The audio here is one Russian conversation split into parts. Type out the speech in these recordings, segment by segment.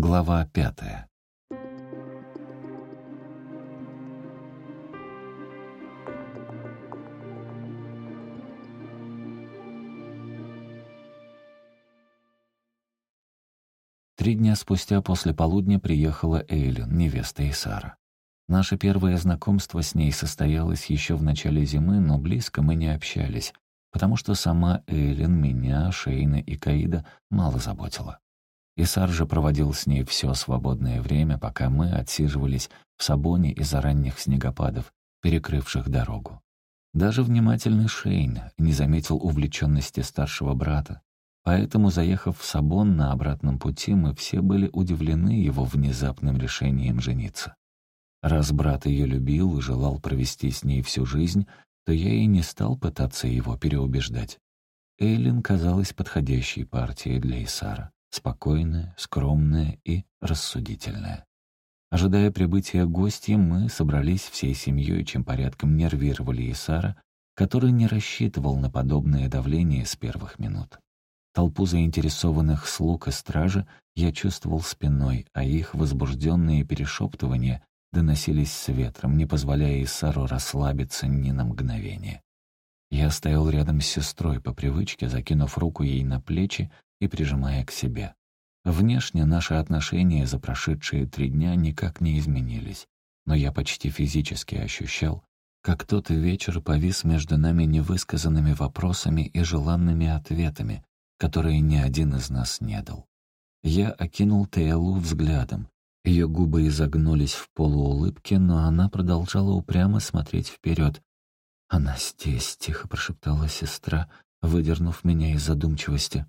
Глава пятая. Три дня спустя после полудня приехала Эйлин, невеста Исара. Наше первое знакомство с ней состоялось еще в начале зимы, но близко мы не общались, потому что сама Эйлин меня, Шейна и Каида мало заботила. Исар же проводил с ней все свободное время, пока мы отсиживались в Сабоне из-за ранних снегопадов, перекрывших дорогу. Даже внимательный Шейн не заметил увлеченности старшего брата, Поэтому, заехав в Сабон на обратном пути, мы все были удивлены его внезапным решением жениться. Раз брат ее любил и желал провести с ней всю жизнь, то я и не стал пытаться его переубеждать. Эйлин казалась подходящей партией для Исара. Спокойная, скромная и рассудительная. Ожидая прибытия гостя, мы собрались всей семьей, чем порядком нервировали Исара, который не рассчитывал на подобное давление с первых минут. Толпу заинтересованных слуг и стражи я чувствовал спиной, а их возбужденные перешептывания доносились с ветром, не позволяя Иссару расслабиться ни на мгновение. Я стоял рядом с сестрой по привычке, закинув руку ей на плечи и прижимая к себе. Внешне наши отношения за прошедшие три дня никак не изменились, но я почти физически ощущал, как тот вечер повис между нами невысказанными вопросами и желанными ответами, которые ни один из нас не дал. Я окинул Тейлу взглядом. Ее губы изогнулись в полуулыбке, но она продолжала упрямо смотреть вперед. «Она здесь», — тихо прошептала сестра, выдернув меня из задумчивости.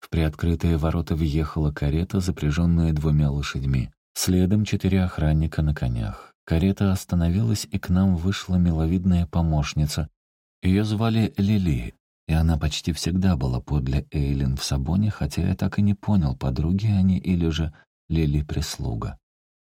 В приоткрытые ворота въехала карета, запряженная двумя лошадьми. Следом четыре охранника на конях. Карета остановилась, и к нам вышла миловидная помощница. Ее звали Лили, и она почти всегда была подле Эйлин в Сабоне, хотя я так и не понял, подруги они или же Лили прислуга.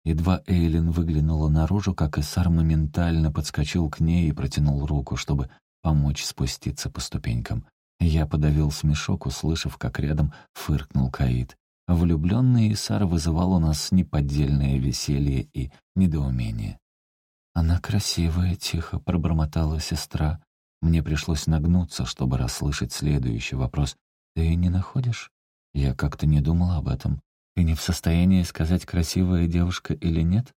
Едва Эйлин выглянула наружу, как Иссар моментально подскочил к ней и протянул руку, чтобы помочь спуститься по ступенькам. Я подавил смешок, услышав, как рядом фыркнул Каид. Влюбленный Исар вызывал у нас неподдельное веселье и недоумение. «Она красивая», — тихо пробормотала сестра. Мне пришлось нагнуться, чтобы расслышать следующий вопрос. «Ты не находишь?» Я как-то не думала об этом. Ты не в состоянии сказать, красивая девушка или нет?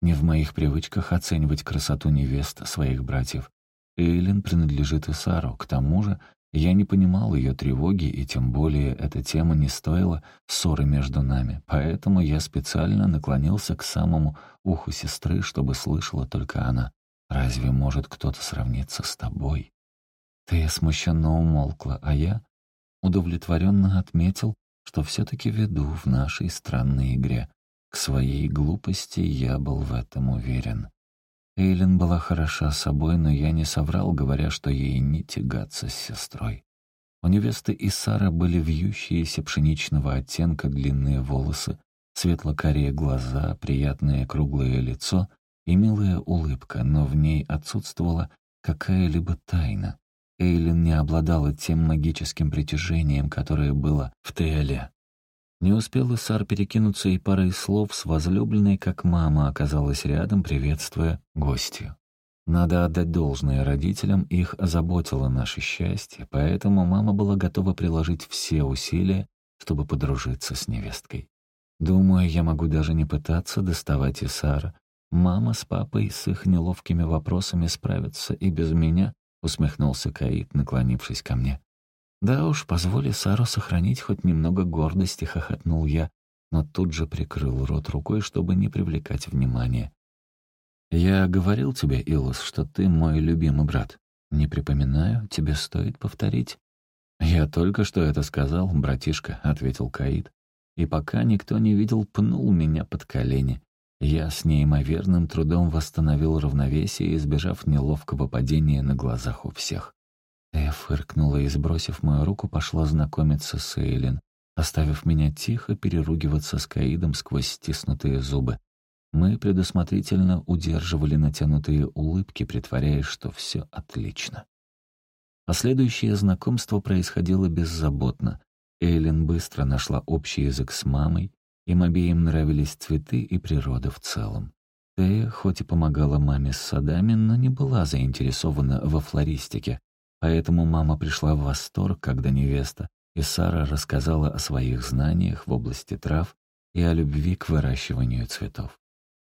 Не в моих привычках оценивать красоту невест своих братьев. Эйлин принадлежит Исару. К тому же я не понимал ее тревоги, и тем более эта тема не стоила ссоры между нами. Поэтому я специально наклонился к самому уху сестры, чтобы слышала только она. Разве может кто-то сравниться с тобой? Ты смущенно умолкла, а я удовлетворенно отметил, что все-таки веду в нашей странной игре. К своей глупости я был в этом уверен. Эйлин была хороша собой, но я не соврал, говоря, что ей не тягаться с сестрой. У невесты Исара были вьющиеся пшеничного оттенка длинные волосы, светло-карие глаза, приятное круглое лицо и милая улыбка, но в ней отсутствовала какая-либо тайна. Эйлин не обладала тем магическим притяжением, которое было в Теоле. Не успел Исар перекинуться и парой слов с возлюбленной, как мама оказалась рядом, приветствуя гостью. Надо отдать должное родителям, их озаботило наше счастье, поэтому мама была готова приложить все усилия, чтобы подружиться с невесткой. Думаю, я могу даже не пытаться доставать Исара, Мама с папой с их неловкими вопросами справятся и без меня, усмехнулся Каид, наклонившись ко мне. Да уж, позволь Сару сохранить хоть немного гордости, хохотнул я, но тут же прикрыл рот рукой, чтобы не привлекать внимания. «Я говорил тебе, Илос, что ты мой любимый брат. Не припоминаю, тебе стоит повторить». «Я только что это сказал, братишка», — ответил Каид. И пока никто не видел, пнул меня под колени. Я с неимоверным трудом восстановил равновесие, избежав неловкого падения на глазах у всех. Я фыркнула и, сбросив мою руку, пошла знакомиться с Эйлин, оставив меня тихо переругиваться с Каидом сквозь стиснутые зубы. Мы предусмотрительно удерживали натянутые улыбки, притворяясь, что все отлично. Последующее знакомство происходило беззаботно. Эйлин быстро нашла общий язык с мамой, Им обеим нравились цветы и природа в целом. Тея хоть и помогала маме с садами, но не была заинтересована во флористике, поэтому мама пришла в восторг, когда невеста и Сара рассказала о своих знаниях в области трав и о любви к выращиванию цветов.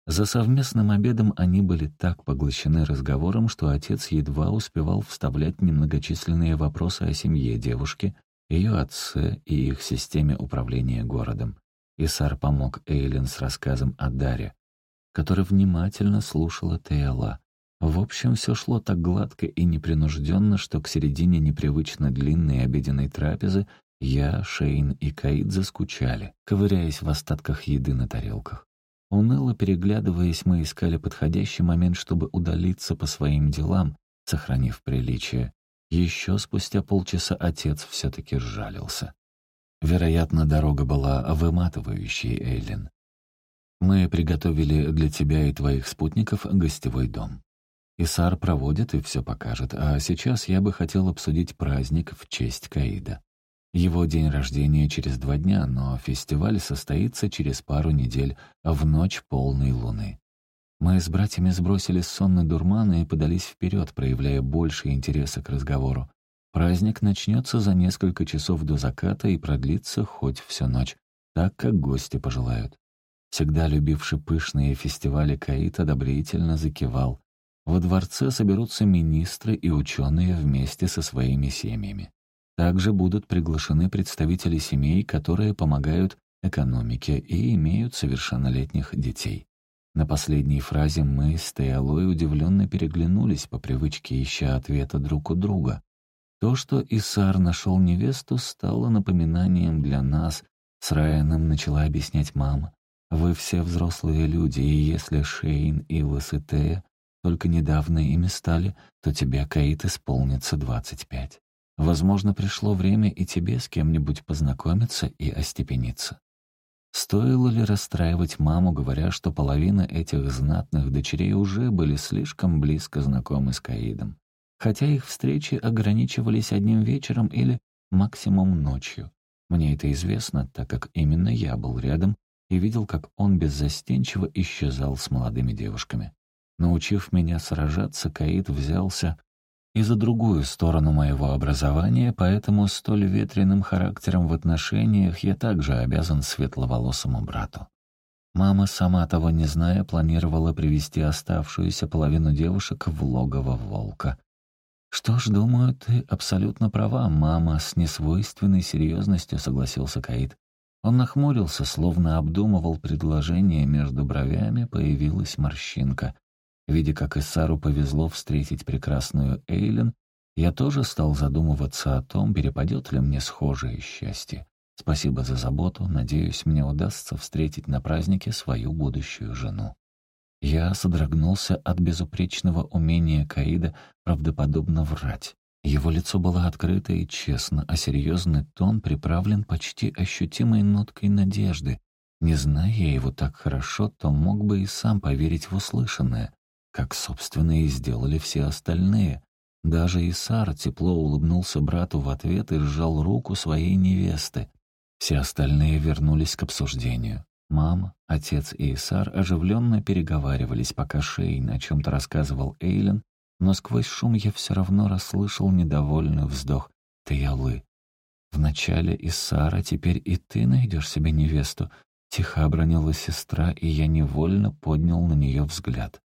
За совместным обедом они были так поглощены разговором, что отец едва успевал вставлять немногочисленные вопросы о семье девушки, ее отце и их системе управления городом. Исар помог Эйлин с рассказом о Даре, который внимательно слушала Тейла. В общем, все шло так гладко и непринужденно, что к середине непривычно длинной обеденной трапезы я, Шейн и Каид заскучали, ковыряясь в остатках еды на тарелках. Уныло переглядываясь, мы искали подходящий момент, чтобы удалиться по своим делам, сохранив приличие. Еще спустя полчаса отец все-таки сжалился. Вероятно, дорога была выматывающей, Эйлин. Мы приготовили для тебя и твоих спутников гостевой дом. Исар проводит и все покажет, а сейчас я бы хотел обсудить праздник в честь Каида. Его день рождения через два дня, но фестиваль состоится через пару недель, в ночь полной луны. Мы с братьями сбросили сонный дурман и подались вперед, проявляя больше интереса к разговору. Праздник начнется за несколько часов до заката и продлится хоть всю ночь, так как гости пожелают. Всегда любивший пышные фестивали Каит одобрительно закивал. Во дворце соберутся министры и ученые вместе со своими семьями. Также будут приглашены представители семей, которые помогают экономике и имеют совершеннолетних детей. На последней фразе мы с Теолой удивленно переглянулись по привычке, ища ответа друг у друга. То, что Исар нашел невесту, стало напоминанием для нас. С Райаном начала объяснять мама. «Вы все взрослые люди, и если Шейн, и Тея только недавно ими стали, то тебе, Каит, исполнится двадцать пять. Возможно, пришло время и тебе с кем-нибудь познакомиться и остепениться». Стоило ли расстраивать маму, говоря, что половина этих знатных дочерей уже были слишком близко знакомы с Каидом? хотя их встречи ограничивались одним вечером или максимум ночью. Мне это известно, так как именно я был рядом и видел, как он беззастенчиво исчезал с молодыми девушками. Научив меня сражаться, Каид взялся и за другую сторону моего образования, поэтому столь ветреным характером в отношениях я также обязан светловолосому брату. Мама, сама того не зная, планировала привести оставшуюся половину девушек в логово волка. «Что ж, думаю, ты абсолютно права, мама», — с несвойственной серьезностью согласился Каид. Он нахмурился, словно обдумывал предложение, между бровями появилась морщинка. Видя, как Иссару повезло встретить прекрасную Эйлен, я тоже стал задумываться о том, перепадет ли мне схожее счастье. Спасибо за заботу, надеюсь, мне удастся встретить на празднике свою будущую жену. Я содрогнулся от безупречного умения Каида правдоподобно врать. Его лицо было открыто и честно, а серьезный тон приправлен почти ощутимой ноткой надежды. Не зная я его так хорошо, то мог бы и сам поверить в услышанное, как, собственно, и сделали все остальные. Даже Исар тепло улыбнулся брату в ответ и сжал руку своей невесты. Все остальные вернулись к обсуждению. Мама, отец и Исар оживленно переговаривались, пока Шейн о чем-то рассказывал Эйлен, но сквозь шум я все равно расслышал недовольный вздох. «Ты ялы. Вначале Исара, теперь и ты найдешь себе невесту», — тихо обронила сестра, и я невольно поднял на нее взгляд.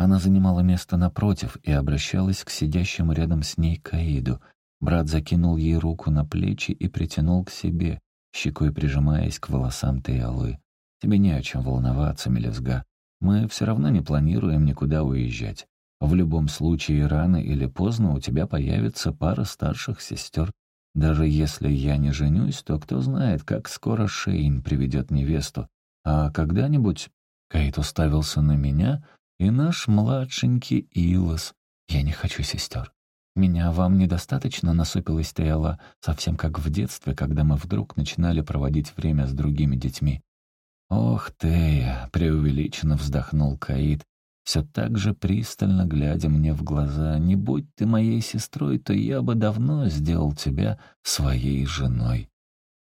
Она занимала место напротив и обращалась к сидящему рядом с ней Каиду. Брат закинул ей руку на плечи и притянул к себе, щекой прижимаясь к волосам Теялы. «Тебе не о чем волноваться, Мелевзга. Мы все равно не планируем никуда уезжать. В любом случае, рано или поздно у тебя появится пара старших сестер. Даже если я не женюсь, то кто знает, как скоро Шейн приведет невесту. А когда-нибудь Кейт уставился на меня, и наш младшенький Илос. Я не хочу сестер. «Меня вам недостаточно?» — насупилась Тейла, совсем как в детстве, когда мы вдруг начинали проводить время с другими детьми. «Ох, Тея!» — преувеличенно вздохнул Каид, все так же пристально глядя мне в глаза. «Не будь ты моей сестрой, то я бы давно сделал тебя своей женой».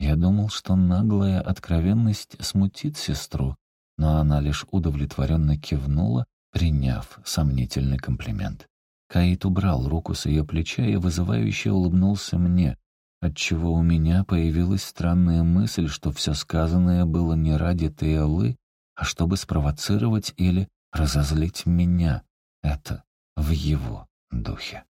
Я думал, что наглая откровенность смутит сестру, но она лишь удовлетворенно кивнула, приняв сомнительный комплимент. Каит убрал руку с ее плеча и вызывающе улыбнулся мне, отчего у меня появилась странная мысль, что все сказанное было не ради Теолы, а чтобы спровоцировать или разозлить меня. Это в его духе.